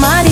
somebody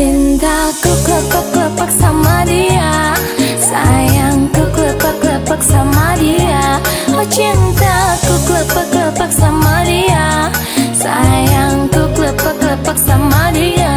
Cintaku klepek klepek sama dia. Sayangku klepek klepek sama dia. Oh cintaku klepek klepek sama dia. Sayangku klepek klepek sama dia.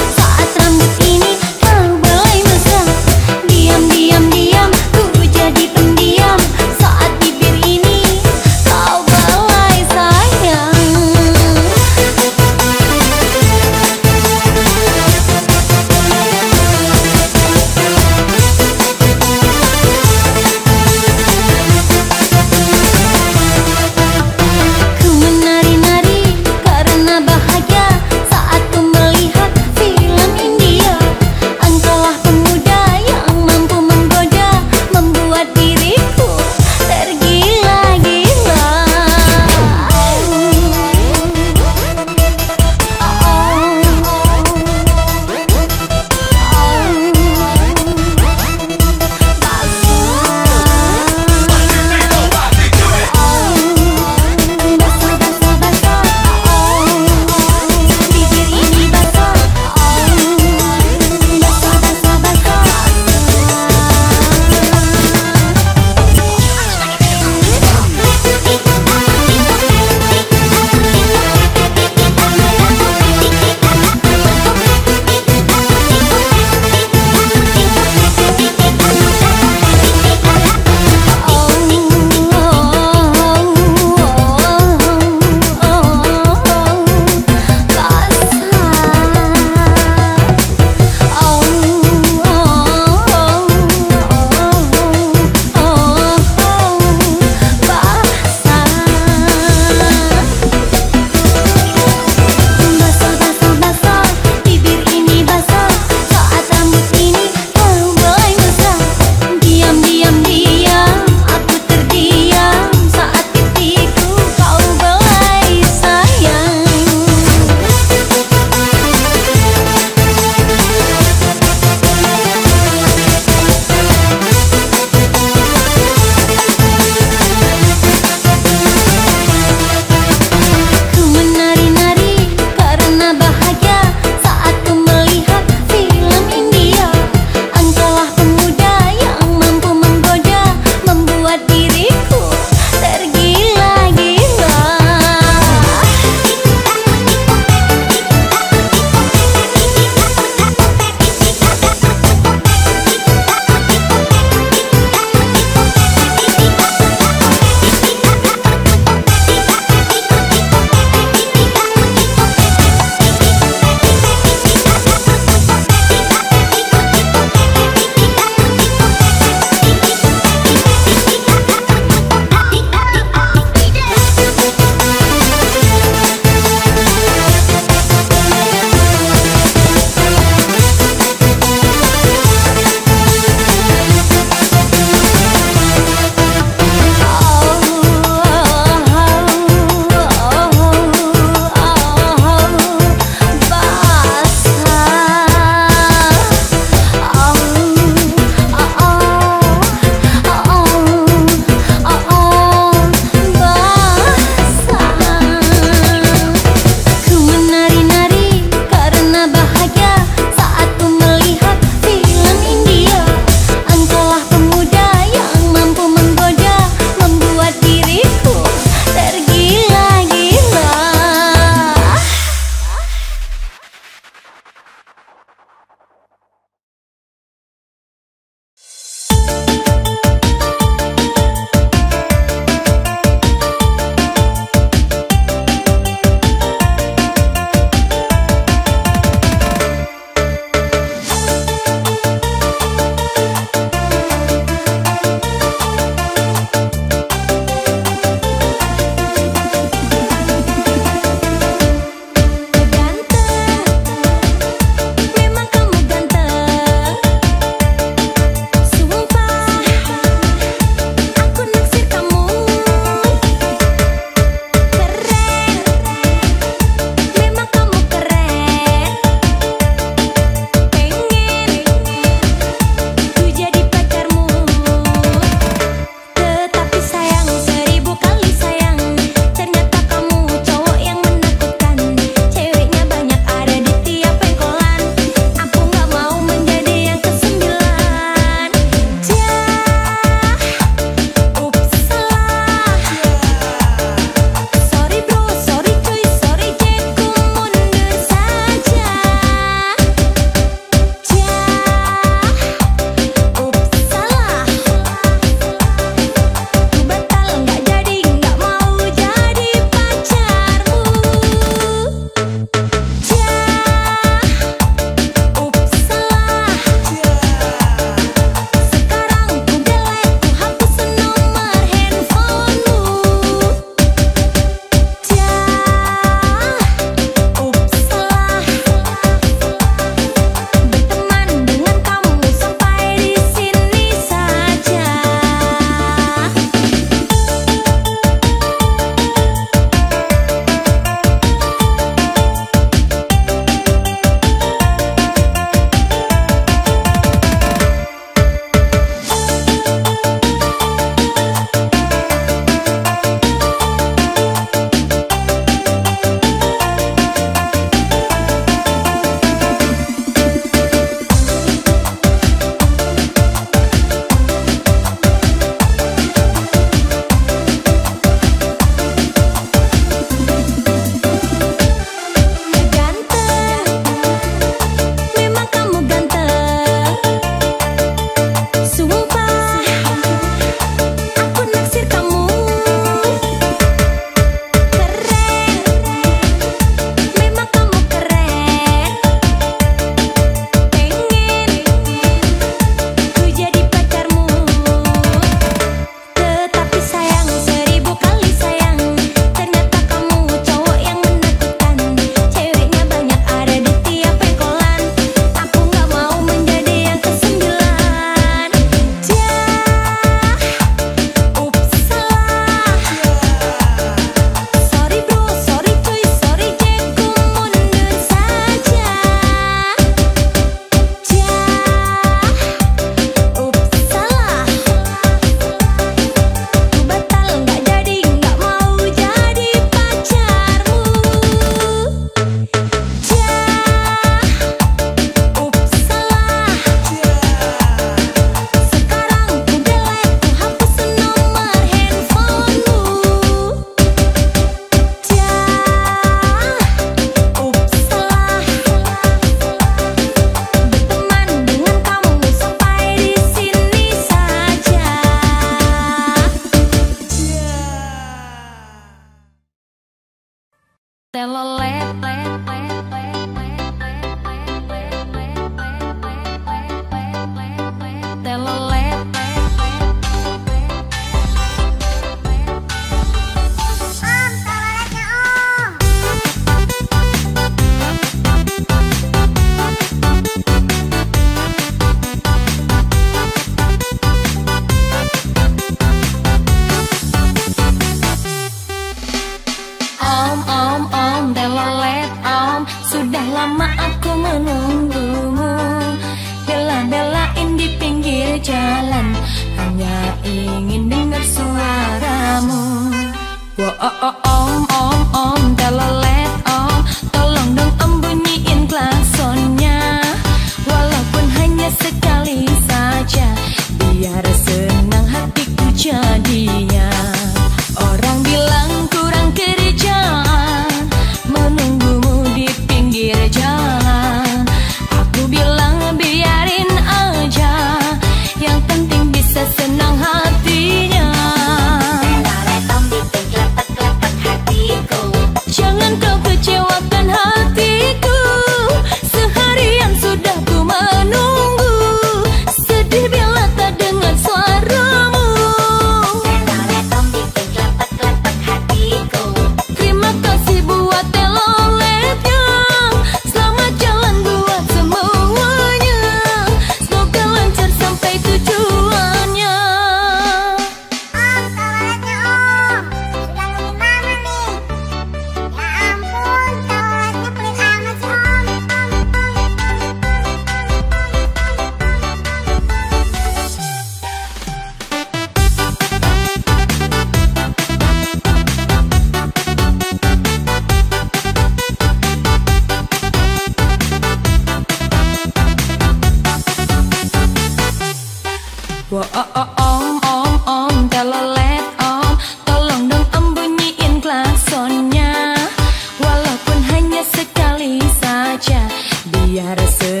Madison.